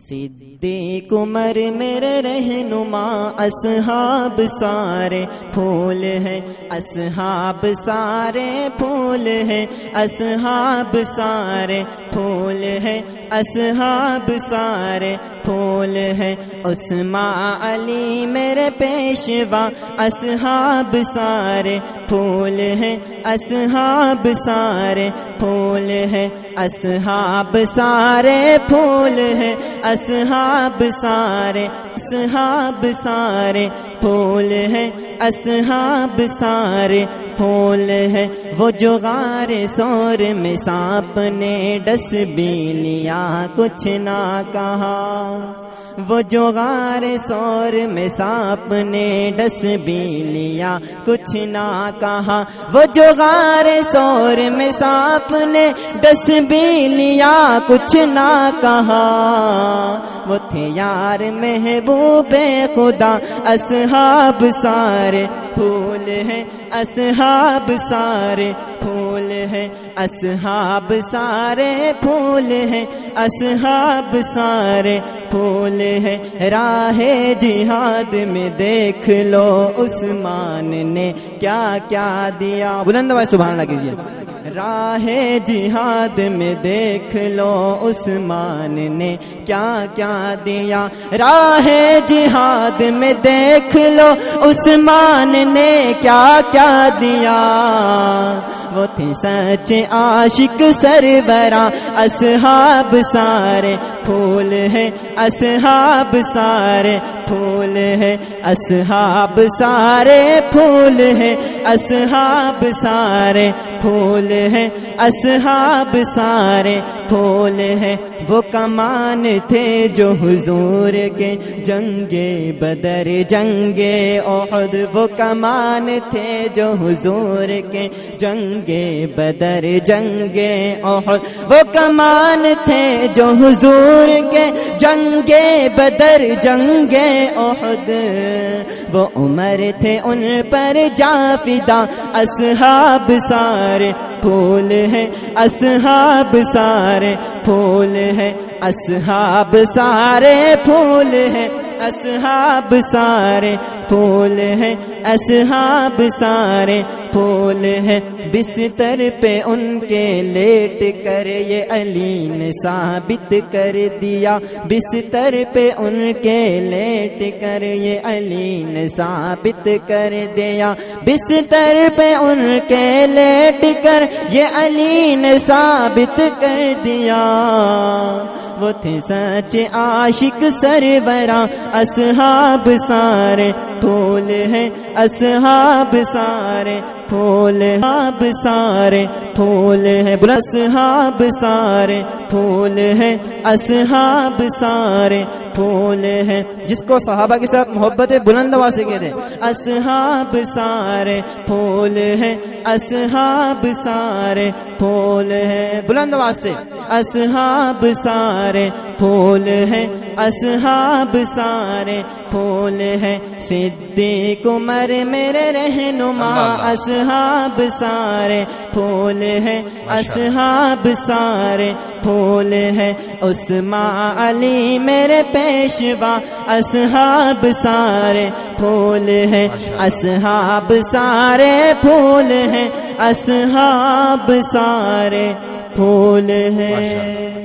صدیق عمر میرے رہنما، اصحاب سارے پھول ہیں، اصحاب سارے پھول ہیں، اصحاب سارے پھول ہیں، اصحاب سارے پھول ہیں عثمان علی میرے پیشوا، اصحاب سارے پھول ہیں، اصحاب سارے پھول ہیں، اصحاب سارے پھول ہیں، اصحاب سارے اصحاب سارے پھول ہیں، اصحاب سارے پھول ہے۔ وہ جو غار سور میں سانپ نے ڈس بھی لیا، کچھ نہ کہا۔ وہ جو غار سور میں سانپ نے ڈس بھی لیا، کچھ نہ کہا۔ وہ جو غار سور میں سانپ نے ڈس بھی لیا، کچھ نہ کہا۔ وہ تھے یار محبوب خدا، اصحاب سارے پھول ہیں، اصحاب سارے پھول ہیں، اصحاب سارے پھول ہیں، اصحاب سارے پھول ہیں۔ راہ جہاد میں دیکھ لو، عثمان نے کیا کیا دیا۔ بلند بھائی سبحان اللہ کیجیے۔ راہ جہاد میں دیکھ لو عثمان نے کیا کیا دیا۔ راہ جہاد میں دیکھ لو عثمان نے کیا کیا دیا۔ وہ تھے سچ عاشق سربراں اصحاب سارے پھول ہیں، اصحاب سارے پھول ہیں، اصحاب سارے پھول ہیں۔ اصحاب سارے پھول ہیں، اصحاب سارے پھول ہیں۔ وہ کمان تھے جو حضور کے جنگے بدر جنگے احد۔ وہ کمان تھے جو حضور کے جنگے بدر جنگے احد۔ وہ کمان تھے جو حضور کے جنگے بدر جنگے احد۔ وہ عمر تھے ان پر جافدہ اصحاب سارے پھول ہیں، اصحاب سارے پھول ہیں، اصحاب سارے پھول ہیں۔ اصحاب سارے پھول ہیں، اصحاب سارے پھول ہیں۔ بستر پہ ان کے لیٹ کر یہ علی نے ثابت کر دیا۔ بستر پہ ان کے لیٹ کر یہ علی نے ثابت کر دیا۔ بستر پہ ان کے لیٹ کر یہ علی نے ثابت کر دیا۔ وہ تھے سچ عاشق سرورا اصحاب سارے پھول ہیں، اصحاب سارے پھول ہاب سارے پھول ہیں اصحاب سارے پھول ہیں، اصحاب سارے پھول ہیں۔ جس کو صحابہ کے ساتھ محبت بلند سے کہتے اصحاب سارے پھول ہیں، اصحاب سارے پھول ہیں۔ بلند سے، اصحاب سارے پھول ہیں اصحاب سارے پھول ہیں۔ صدیق عمر میرے رہنما اصحاب سارے پھول ہیں۔ اصحاب سارے پھول ہیں۔ عثمان علی میرے پیشوا اصحاب سارے پھول ہیں۔ اصحاب سارے پھول ہیں۔ اصحاب سارے پھول ہیں۔